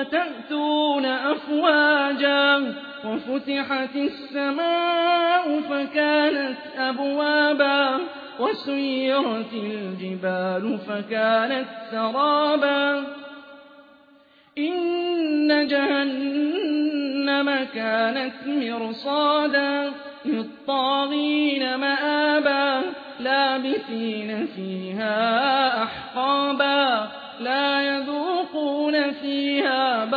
فتأتون أفواجا وفتحت السماء فكانت أبوابا وسيرت الجبال فكانت سرابا إن جهنم كانت مرصادا للطاغين مآبا لابثين فيها أحقابا لا فيها